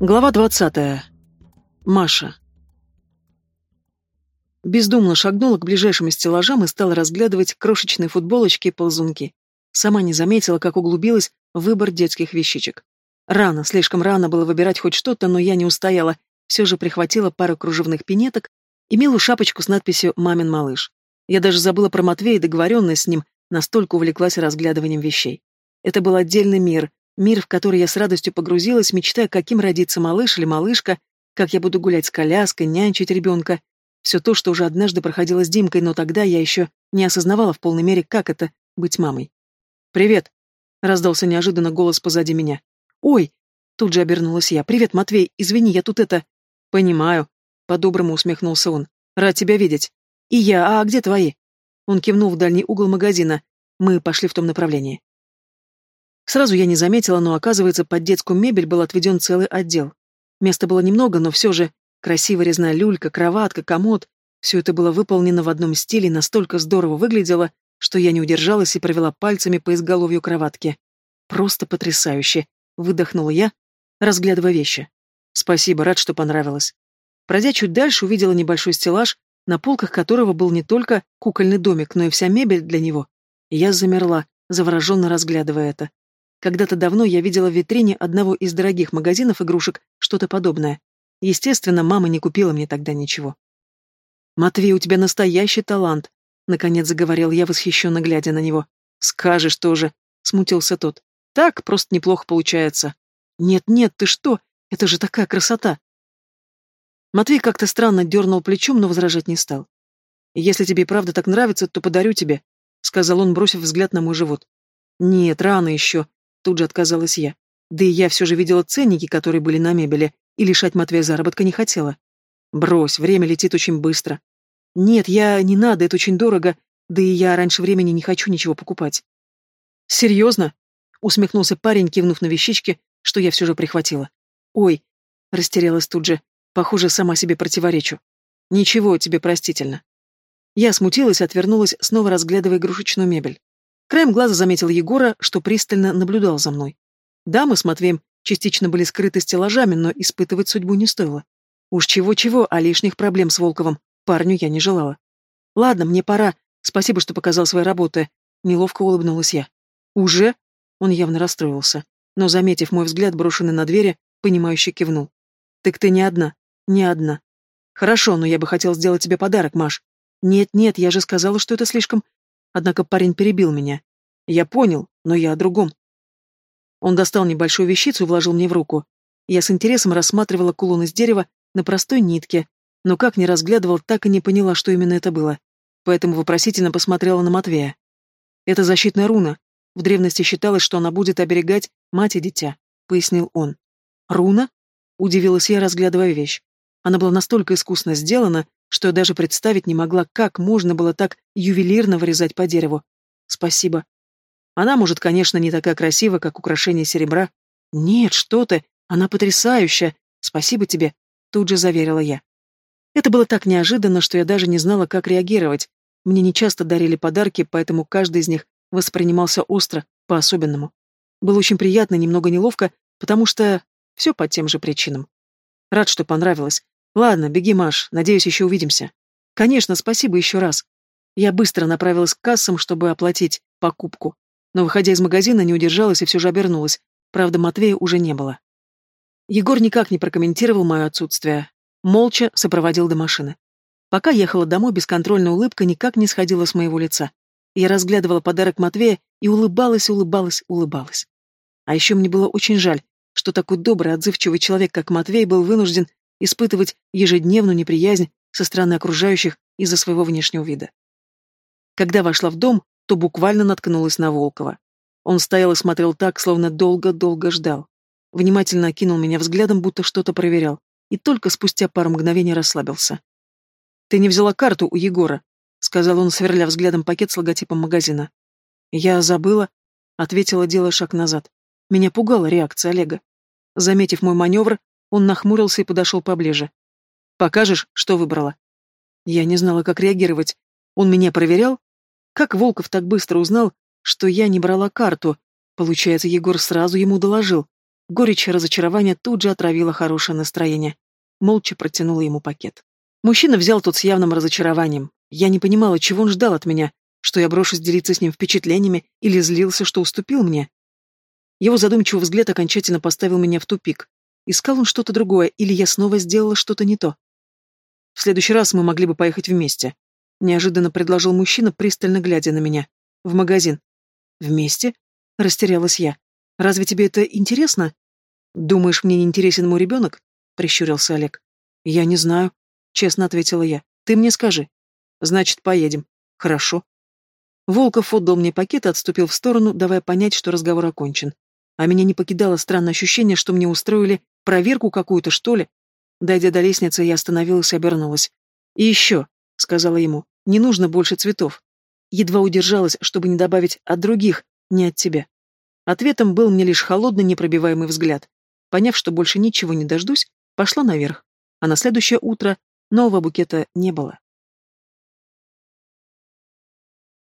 Глава двадцатая. Маша. Бездумно шагнула к ближайшим стеллажам и стала разглядывать крошечные футболочки и ползунки. Сама не заметила, как углубилась в выбор детских вещичек. Рано, слишком рано было выбирать хоть что-то, но я не устояла, все же прихватила пару кружевных пинеток и милую шапочку с надписью «Мамин малыш». Я даже забыла про Матвея и договоренность с ним, настолько увлеклась разглядыванием вещей. Это был отдельный мир, Мир, в который я с радостью погрузилась, мечтая, каким родится малыш или малышка, как я буду гулять с коляской, нянчить ребенка. Все то, что уже однажды проходило с Димкой, но тогда я еще не осознавала в полной мере, как это — быть мамой. «Привет!» — раздался неожиданно голос позади меня. «Ой!» — тут же обернулась я. «Привет, Матвей! Извини, я тут это...» «Понимаю!» — по-доброму усмехнулся он. «Рад тебя видеть!» «И я, а где твои?» Он кивнул в дальний угол магазина. Мы пошли в том направлении. Сразу я не заметила, но, оказывается, под детскую мебель был отведен целый отдел. Места было немного, но все же красивая резная люлька, кроватка, комод — все это было выполнено в одном стиле и настолько здорово выглядело, что я не удержалась и провела пальцами по изголовью кроватки. «Просто потрясающе!» — выдохнула я, разглядывая вещи. «Спасибо, рад, что понравилось». Пройдя чуть дальше, увидела небольшой стеллаж, на полках которого был не только кукольный домик, но и вся мебель для него. я замерла, завороженно разглядывая это. Когда-то давно я видела в витрине одного из дорогих магазинов игрушек что-то подобное. Естественно, мама не купила мне тогда ничего. «Матвей, у тебя настоящий талант», — наконец заговорил я, восхищенно глядя на него. «Скажешь тоже», — смутился тот. «Так, просто неплохо получается». «Нет-нет, ты что? Это же такая красота!» Матвей как-то странно дернул плечом, но возражать не стал. «Если тебе правда так нравится, то подарю тебе», — сказал он, бросив взгляд на мой живот. «Нет, рано еще», Тут же отказалась я. Да и я все же видела ценники, которые были на мебели, и лишать Матвея заработка не хотела. Брось, время летит очень быстро. Нет, я не надо, это очень дорого, да и я раньше времени не хочу ничего покупать. Серьезно? Усмехнулся парень, кивнув на вещички, что я все же прихватила. Ой, растерялась тут же. Похоже, сама себе противоречу. Ничего, тебе простительно. Я смутилась отвернулась, снова разглядывая игрушечную мебель. Краем глаза заметил Егора, что пристально наблюдал за мной. Да, мы с Матвеем частично были скрыты стеллажами, но испытывать судьбу не стоило. Уж чего-чего, а лишних проблем с Волковым парню я не желала. Ладно, мне пора. Спасибо, что показал свои работы. Неловко улыбнулась я. Уже? Он явно расстроился. Но, заметив мой взгляд, брошенный на двери, понимающе кивнул. Так ты не одна. Не одна. Хорошо, но я бы хотел сделать тебе подарок, Маш. Нет-нет, я же сказала, что это слишком Однако парень перебил меня. Я понял, но я о другом. Он достал небольшую вещицу и вложил мне в руку. Я с интересом рассматривала кулон из дерева на простой нитке, но как ни разглядывал, так и не поняла, что именно это было. Поэтому вопросительно посмотрела на Матвея. Это защитная руна. В древности считалось, что она будет оберегать мать и дитя, пояснил он. Руна? Удивилась я, разглядывая вещь. Она была настолько искусно сделана, что я даже представить не могла, как можно было так ювелирно вырезать по дереву. Спасибо. Она, может, конечно, не такая красивая, как украшение серебра. Нет, что ты, она потрясающая. Спасибо тебе, тут же заверила я. Это было так неожиданно, что я даже не знала, как реагировать. Мне не часто дарили подарки, поэтому каждый из них воспринимался остро, по-особенному. Было очень приятно, немного неловко, потому что все по тем же причинам. Рад, что понравилось. Ладно, беги, Маш, надеюсь, еще увидимся. Конечно, спасибо еще раз. Я быстро направилась к кассам, чтобы оплатить покупку. Но, выходя из магазина, не удержалась и все же обернулась. Правда, Матвея уже не было. Егор никак не прокомментировал мое отсутствие. Молча сопроводил до машины. Пока ехала домой, бесконтрольная улыбка никак не сходила с моего лица. Я разглядывала подарок Матвея и улыбалась, улыбалась, улыбалась. А еще мне было очень жаль, что такой добрый, отзывчивый человек, как Матвей, был вынужден испытывать ежедневную неприязнь со стороны окружающих из-за своего внешнего вида. Когда вошла в дом, то буквально наткнулась на Волкова. Он стоял и смотрел так, словно долго-долго ждал. Внимательно окинул меня взглядом, будто что-то проверял, и только спустя пару мгновений расслабился. «Ты не взяла карту у Егора», — сказал он, сверля взглядом пакет с логотипом магазина. «Я забыла», — ответила, делая шаг назад. Меня пугала реакция Олега. Заметив мой маневр, он нахмурился и подошел поближе. «Покажешь, что выбрала?» Я не знала, как реагировать. Он меня проверял? Как Волков так быстро узнал, что я не брала карту? Получается, Егор сразу ему доложил. Горечь разочарования тут же отравила хорошее настроение. Молча протянула ему пакет. Мужчина взял тот с явным разочарованием. Я не понимала, чего он ждал от меня, что я брошусь делиться с ним впечатлениями или злился, что уступил мне. Его задумчивый взгляд окончательно поставил меня в тупик. Искал он что-то другое, или я снова сделала что-то не то. В следующий раз мы могли бы поехать вместе. Неожиданно предложил мужчина, пристально глядя на меня. В магазин. Вместе? Растерялась я. Разве тебе это интересно? Думаешь, мне не интересен мой ребенок? Прищурился Олег. Я не знаю, честно ответила я. Ты мне скажи. Значит, поедем. Хорошо. Волков отдал мне пакет и отступил в сторону, давая понять, что разговор окончен. А меня не покидало странное ощущение, что мне устроили проверку какую-то, что ли. Дойдя до лестницы, я остановилась и обернулась. «И еще», — сказала ему, — «не нужно больше цветов». Едва удержалась, чтобы не добавить от других, не от тебя. Ответом был мне лишь холодный, непробиваемый взгляд. Поняв, что больше ничего не дождусь, пошла наверх. А на следующее утро нового букета не было.